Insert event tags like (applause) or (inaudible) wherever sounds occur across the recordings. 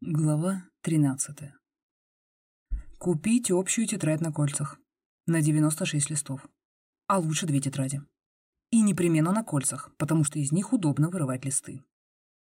Глава 13. Купить общую тетрадь на кольцах. На 96 листов. А лучше две тетради. И непременно на кольцах, потому что из них удобно вырывать листы.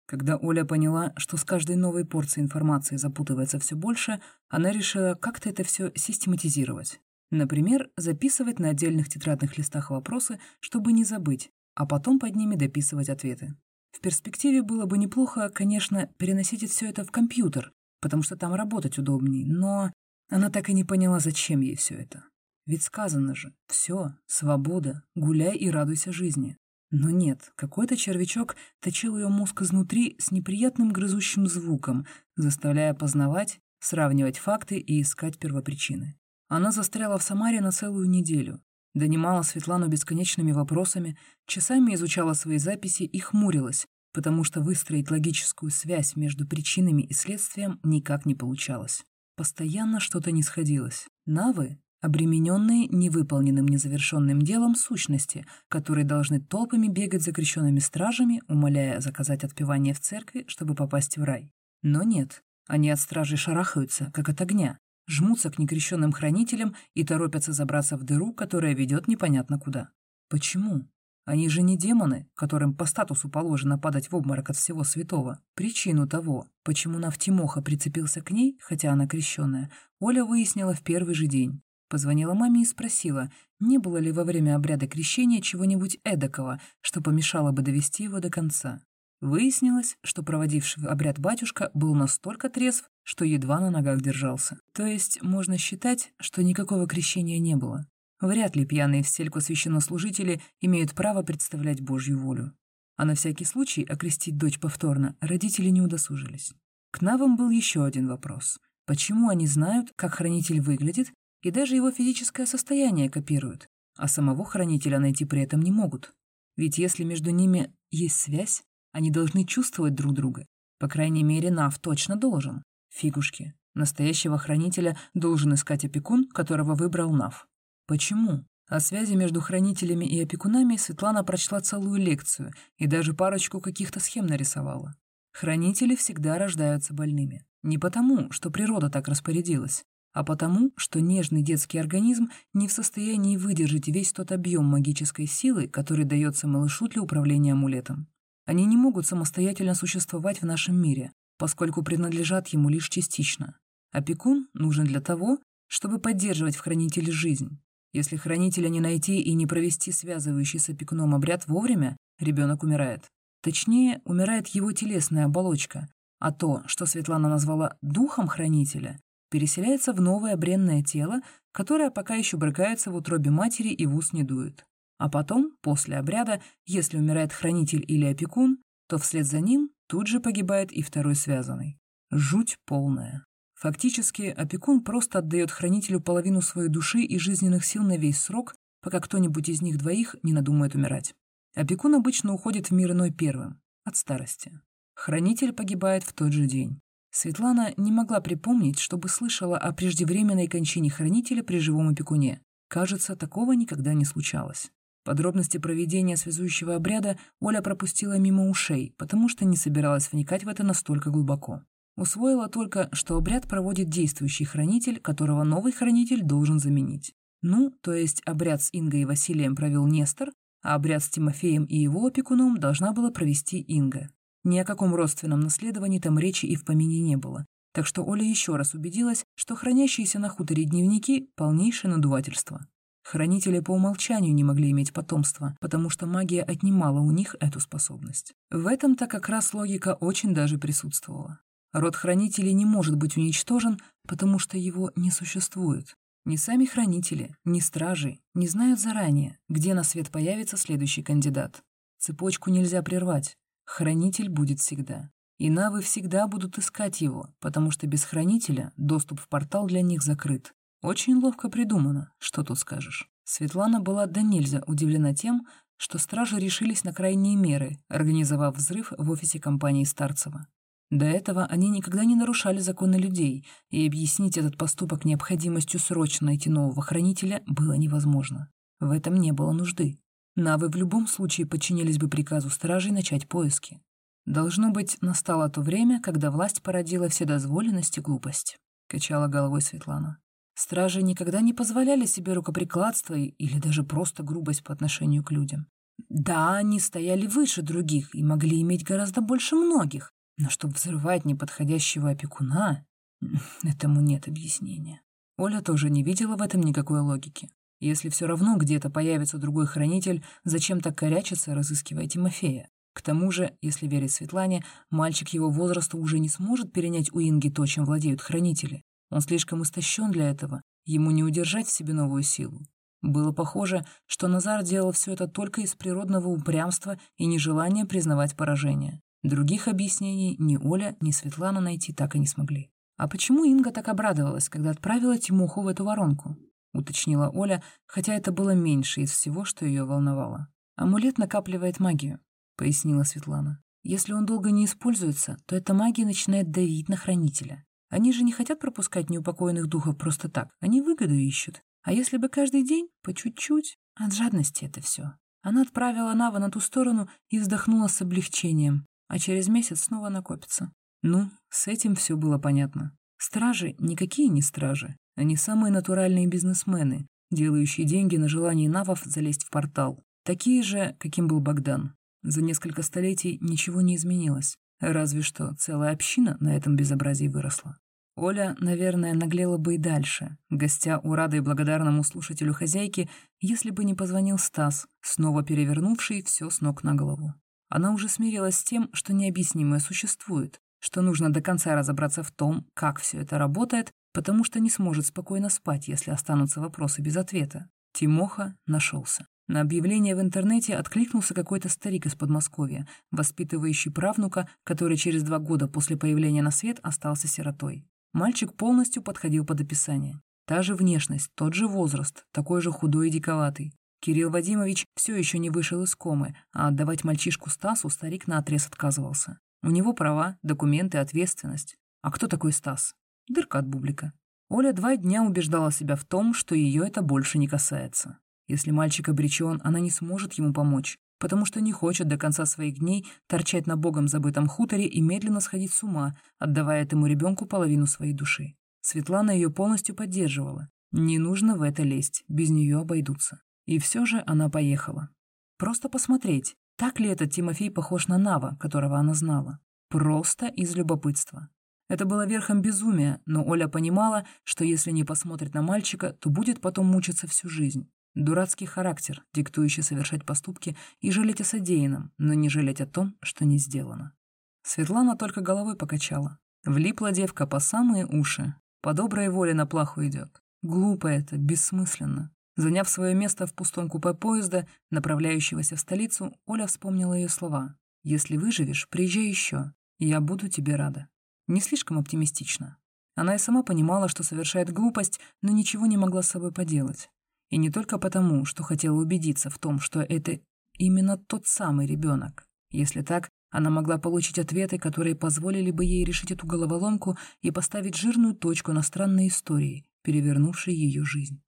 Когда Оля поняла, что с каждой новой порцией информации запутывается все больше, она решила как-то это все систематизировать. Например, записывать на отдельных тетрадных листах вопросы, чтобы не забыть, а потом под ними дописывать ответы. В перспективе было бы неплохо, конечно, переносить все это в компьютер, потому что там работать удобнее, но она так и не поняла, зачем ей все это. Ведь сказано же, все, свобода, гуляй и радуйся жизни. Но нет, какой-то червячок точил ее мозг изнутри с неприятным грызущим звуком, заставляя познавать, сравнивать факты и искать первопричины. Она застряла в Самаре на целую неделю, Донимала Светлану бесконечными вопросами, часами изучала свои записи и хмурилась, потому что выстроить логическую связь между причинами и следствием никак не получалось. Постоянно что-то не сходилось. Навы — обремененные невыполненным незавершенным делом сущности, которые должны толпами бегать за крещенными стражами, умоляя заказать отпевание в церкви, чтобы попасть в рай. Но нет, они от стражей шарахаются, как от огня, жмутся к некрещенным хранителям и торопятся забраться в дыру, которая ведет непонятно куда. Почему? Они же не демоны, которым по статусу положено падать в обморок от всего святого. Причину того, почему Навтимоха прицепился к ней, хотя она крещенная, Оля выяснила в первый же день. Позвонила маме и спросила, не было ли во время обряда крещения чего-нибудь эдакого, что помешало бы довести его до конца. Выяснилось, что проводивший обряд батюшка был настолько трезв, что едва на ногах держался. То есть можно считать, что никакого крещения не было. Вряд ли пьяные в стельку священнослужители имеют право представлять Божью волю. А на всякий случай окрестить дочь повторно родители не удосужились. К навам был еще один вопрос. Почему они знают, как хранитель выглядит, и даже его физическое состояние копируют, а самого хранителя найти при этом не могут? Ведь если между ними есть связь, они должны чувствовать друг друга. По крайней мере, Нав точно должен. Фигушки. Настоящего хранителя должен искать опекун, которого выбрал Нав. Почему? О связи между хранителями и опекунами Светлана прочла целую лекцию и даже парочку каких-то схем нарисовала. Хранители всегда рождаются больными. Не потому, что природа так распорядилась, а потому, что нежный детский организм не в состоянии выдержать весь тот объем магической силы, который дается малышу для управления амулетом. Они не могут самостоятельно существовать в нашем мире, поскольку принадлежат ему лишь частично. Опекун нужен для того, чтобы поддерживать в хранителе жизнь. Если хранителя не найти и не провести связывающий с опекуном обряд вовремя, ребенок умирает. Точнее, умирает его телесная оболочка, а то, что Светлана назвала «духом хранителя», переселяется в новое бренное тело, которое пока еще брыкается в утробе матери и в ус не дует. А потом, после обряда, если умирает хранитель или опекун, то вслед за ним тут же погибает и второй связанный. Жуть полная. Фактически, опекун просто отдает хранителю половину своей души и жизненных сил на весь срок, пока кто-нибудь из них двоих не надумает умирать. Опекун обычно уходит в мир иной первым, от старости. Хранитель погибает в тот же день. Светлана не могла припомнить, чтобы слышала о преждевременной кончине хранителя при живом опекуне. Кажется, такого никогда не случалось. Подробности проведения связующего обряда Оля пропустила мимо ушей, потому что не собиралась вникать в это настолько глубоко. Усвоила только, что обряд проводит действующий хранитель, которого новый хранитель должен заменить. Ну, то есть обряд с Ингой и Василием провел Нестор, а обряд с Тимофеем и его опекуном должна была провести Инга. Ни о каком родственном наследовании там речи и в помине не было. Так что Оля еще раз убедилась, что хранящиеся на хуторе дневники – полнейшее надувательство. Хранители по умолчанию не могли иметь потомства, потому что магия отнимала у них эту способность. В этом-то как раз логика очень даже присутствовала. Род хранителей не может быть уничтожен, потому что его не существует. Ни сами хранители, ни стражи не знают заранее, где на свет появится следующий кандидат. Цепочку нельзя прервать. Хранитель будет всегда. И навы всегда будут искать его, потому что без хранителя доступ в портал для них закрыт. Очень ловко придумано, что тут скажешь. Светлана была до нельзя удивлена тем, что стражи решились на крайние меры, организовав взрыв в офисе компании Старцева. До этого они никогда не нарушали законы людей, и объяснить этот поступок необходимостью срочно найти нового хранителя было невозможно. В этом не было нужды. Навы в любом случае подчинились бы приказу стражей начать поиски. Должно быть, настало то время, когда власть породила вседозволенность и глупость, качала головой Светлана. Стражи никогда не позволяли себе рукоприкладство или даже просто грубость по отношению к людям. Да, они стояли выше других и могли иметь гораздо больше многих, но чтобы взрывать неподходящего опекуна, (laughs) этому нет объяснения. Оля тоже не видела в этом никакой логики. Если все равно где-то появится другой хранитель, зачем так корячиться, разыскивая Тимофея? К тому же, если верить Светлане, мальчик его возраста уже не сможет перенять у Инги то, чем владеют хранители. Он слишком истощен для этого, ему не удержать в себе новую силу. Было похоже, что Назар делал все это только из природного упрямства и нежелания признавать поражение. Других объяснений ни Оля, ни Светлана найти так и не смогли. «А почему Инга так обрадовалась, когда отправила Тимуху в эту воронку?» — уточнила Оля, хотя это было меньше из всего, что ее волновало. «Амулет накапливает магию пояснила Светлана. Если он долго не используется, то эта магия начинает давить на хранителя. Они же не хотят пропускать неупокоенных духов просто так, они выгоду ищут. А если бы каждый день, по чуть-чуть, от жадности это все. Она отправила Нава на ту сторону и вздохнула с облегчением, а через месяц снова накопится. Ну, с этим все было понятно. Стражи никакие не стражи. Они самые натуральные бизнесмены, делающие деньги на желании Навов залезть в портал. Такие же, каким был Богдан. За несколько столетий ничего не изменилось, разве что целая община на этом безобразии выросла. Оля, наверное, наглела бы и дальше, гостя у радой благодарному слушателю хозяйки, если бы не позвонил Стас, снова перевернувший все с ног на голову. Она уже смирилась с тем, что необъяснимое существует, что нужно до конца разобраться в том, как все это работает, потому что не сможет спокойно спать, если останутся вопросы без ответа. Тимоха нашелся. На объявление в интернете откликнулся какой-то старик из Подмосковья, воспитывающий правнука, который через два года после появления на свет остался сиротой. Мальчик полностью подходил под описание. Та же внешность, тот же возраст, такой же худой и диковатый. Кирилл Вадимович все еще не вышел из комы, а отдавать мальчишку Стасу старик наотрез отказывался. У него права, документы, ответственность. А кто такой Стас? Дырка от бублика. Оля два дня убеждала себя в том, что ее это больше не касается. Если мальчик обречен, она не сможет ему помочь, потому что не хочет до конца своих дней торчать на богом забытом хуторе и медленно сходить с ума, отдавая этому ребенку половину своей души. Светлана ее полностью поддерживала. Не нужно в это лезть, без нее обойдутся. И все же она поехала. Просто посмотреть, так ли этот Тимофей похож на Нава, которого она знала. Просто из любопытства. Это было верхом безумия, но Оля понимала, что если не посмотрит на мальчика, то будет потом мучиться всю жизнь. Дурацкий характер, диктующий совершать поступки и жалеть о содеянном, но не жалеть о том, что не сделано. Светлана только головой покачала. Влипла девка по самые уши. По доброй воле на плаху идет. Глупо это, бессмысленно. Заняв свое место в пустом купе поезда, направляющегося в столицу, Оля вспомнила ее слова. «Если выживешь, приезжай еще. Я буду тебе рада». Не слишком оптимистично. Она и сама понимала, что совершает глупость, но ничего не могла с собой поделать. И не только потому, что хотела убедиться в том, что это именно тот самый ребенок. Если так, она могла получить ответы, которые позволили бы ей решить эту головоломку и поставить жирную точку на странной истории, перевернувшей ее жизнь.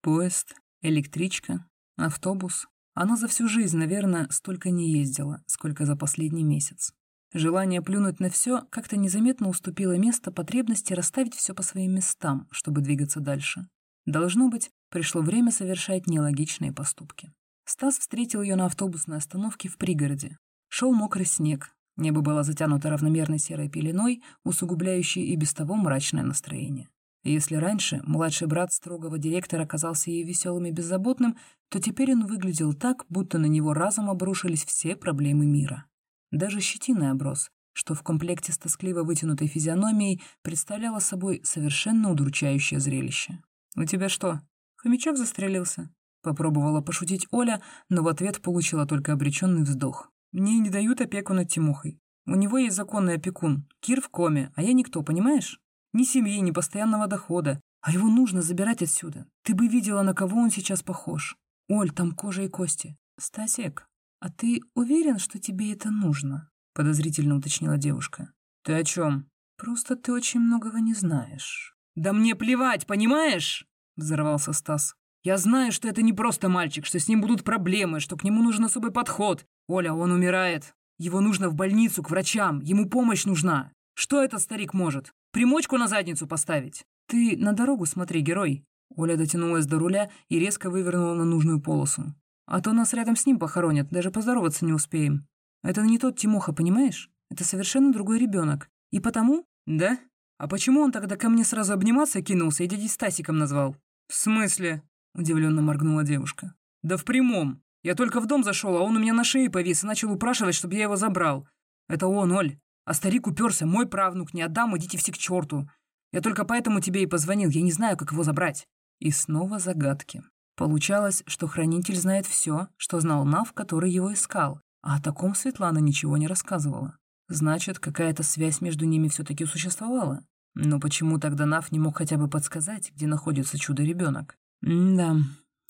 Поезд, электричка, автобус. Она за всю жизнь, наверное, столько не ездила, сколько за последний месяц. Желание плюнуть на все как-то незаметно уступило место потребности расставить все по своим местам, чтобы двигаться дальше. Должно быть, пришло время совершать нелогичные поступки. Стас встретил ее на автобусной остановке в пригороде. Шел мокрый снег, небо было затянуто равномерной серой пеленой, усугубляющей и без того мрачное настроение. Если раньше младший брат строгого директора казался ей веселым и беззаботным, то теперь он выглядел так, будто на него разом обрушились все проблемы мира. Даже щетиной оброс, что в комплекте с тоскливо вытянутой физиономией представляло собой совершенно удручающее зрелище. «У тебя что, хомячок застрелился?» Попробовала пошутить Оля, но в ответ получила только обреченный вздох. «Мне не дают опеку над Тимохой. У него есть законный опекун. Кир в коме, а я никто, понимаешь? Ни семьи, ни постоянного дохода. А его нужно забирать отсюда. Ты бы видела, на кого он сейчас похож. Оль, там кожа и кости. Стасик, а ты уверен, что тебе это нужно?» Подозрительно уточнила девушка. «Ты о чем?» «Просто ты очень многого не знаешь». «Да мне плевать, понимаешь?» взорвался Стас. «Я знаю, что это не просто мальчик, что с ним будут проблемы, что к нему нужен особый подход. Оля, он умирает. Его нужно в больницу, к врачам, ему помощь нужна. Что этот старик может? Примочку на задницу поставить? Ты на дорогу смотри, герой. Оля дотянулась до руля и резко вывернула на нужную полосу. А то нас рядом с ним похоронят, даже поздороваться не успеем. Это не тот Тимоха, понимаешь? Это совершенно другой ребенок. И потому... Да? А почему он тогда ко мне сразу обниматься кинулся и дядей Стасиком назвал? В смысле? Удивленно моргнула девушка. Да в прямом. Я только в дом зашел, а он у меня на шее повис и начал упрашивать, чтобы я его забрал. Это он, Оль. А старик уперся, мой правнук, не отдам, идите все к черту. Я только поэтому тебе и позвонил, я не знаю, как его забрать. И снова загадки. Получалось, что хранитель знает все, что знал Нав, который его искал, а о таком Светлана ничего не рассказывала. Значит, какая-то связь между ними все-таки существовала. Но почему тогда Нав не мог хотя бы подсказать, где находится чудо-ребенок? «Да,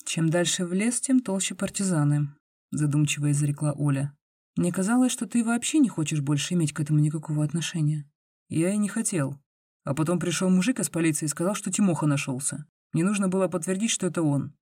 чем дальше в лес, тем толще партизаны», — задумчиво изрекла Оля. «Мне казалось, что ты вообще не хочешь больше иметь к этому никакого отношения». «Я и не хотел. А потом пришел мужик из полиции и сказал, что Тимоха нашелся. Мне нужно было подтвердить, что это он.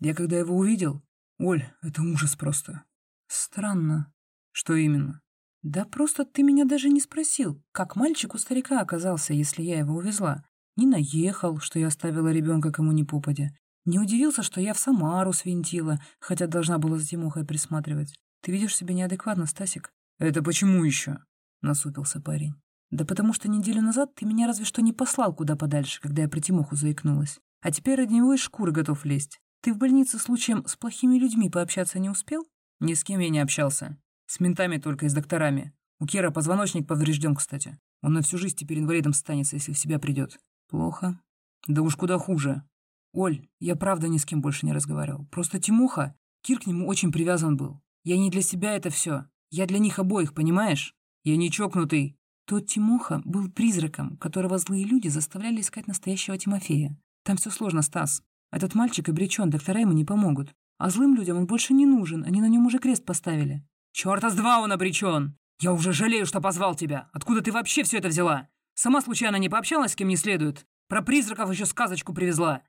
Я когда его увидел... Оль, это ужас просто. Странно. Что именно? Да просто ты меня даже не спросил, как мальчик у старика оказался, если я его увезла. Не наехал, что я оставила ребенка кому ни попадя. Не удивился, что я в Самару свинтила, хотя должна была за Тимохой присматривать. Ты видишь себя неадекватно, Стасик. Это почему еще? Насупился парень. Да потому что неделю назад ты меня разве что не послал куда подальше, когда я про Тимоху заикнулась. А теперь ради него из шкуры готов лезть. Ты в больнице случаем с плохими людьми пообщаться не успел? Ни с кем я не общался. С ментами только и с докторами. У Кера позвоночник поврежден, кстати. Он на всю жизнь теперь инвалидом станется, если в себя придет. Плохо. Да уж куда хуже. Оль, я правда ни с кем больше не разговаривал. Просто Тимуха, Кир к нему очень привязан был. Я не для себя это все. Я для них обоих, понимаешь? Я не чокнутый. Тот Тимоха был призраком, которого злые люди заставляли искать настоящего Тимофея. Там все сложно, Стас. Этот мальчик обречен, доктора ему не помогут. А злым людям он больше не нужен, они на нем уже крест поставили. Чёрта с два он обречен! Я уже жалею, что позвал тебя. Откуда ты вообще все это взяла? Сама случайно не пообщалась с кем не следует? Про призраков еще сказочку привезла.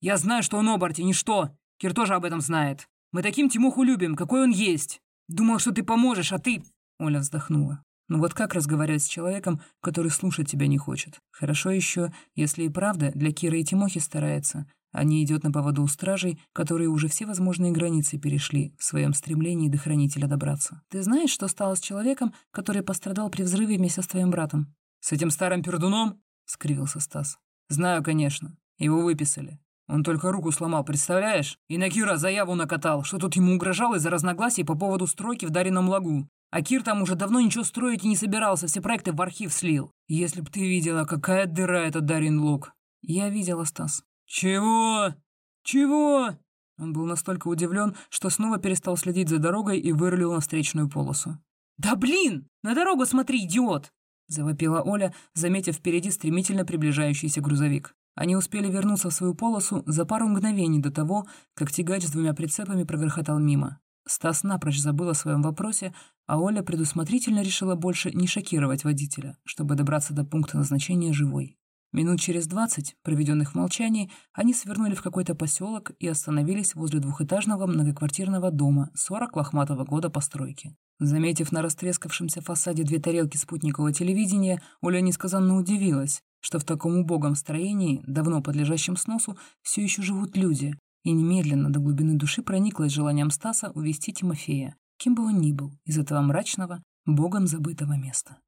Я знаю, что он оборти, ничто. Кир тоже об этом знает. Мы таким Тимуху любим, какой он есть. Думал, что ты поможешь, а ты...» Оля вздохнула. «Ну вот как разговаривать с человеком, который слушать тебя не хочет? Хорошо еще, если и правда для Киры и Тимохи старается, а не идет на поводу у стражей, которые уже все возможные границы перешли в своем стремлении до хранителя добраться. Ты знаешь, что стало с человеком, который пострадал при взрыве вместе с твоим братом? С этим старым пердуном? скривился Стас. Знаю, конечно. Его выписали. Он только руку сломал, представляешь? И на Кира заяву накатал, что тут ему угрожал из-за разногласий по поводу стройки в Дарином лагу. А Кир там уже давно ничего строить и не собирался, все проекты в архив слил. Если б ты видела, какая дыра этот Дарин луг. Я видела, Стас. «Чего? Чего?» Он был настолько удивлен, что снова перестал следить за дорогой и вырулил на встречную полосу. «Да блин! На дорогу смотри, идиот!» — завопила Оля, заметив впереди стремительно приближающийся грузовик. Они успели вернуться в свою полосу за пару мгновений до того, как тягач с двумя прицепами прогрохотал мимо. Стас напрочь забыл о своем вопросе, а Оля предусмотрительно решила больше не шокировать водителя, чтобы добраться до пункта назначения живой. Минут через двадцать, проведенных в молчании, они свернули в какой-то поселок и остановились возле двухэтажного многоквартирного дома 40 лохматого года постройки. Заметив на растрескавшемся фасаде две тарелки спутникового телевидения, Оля несказанно удивилась, что в таком убогом строении, давно подлежащем сносу, все еще живут люди, и немедленно до глубины души прониклась желанием Стаса увести Тимофея, кем бы он ни был, из этого мрачного, богом забытого места.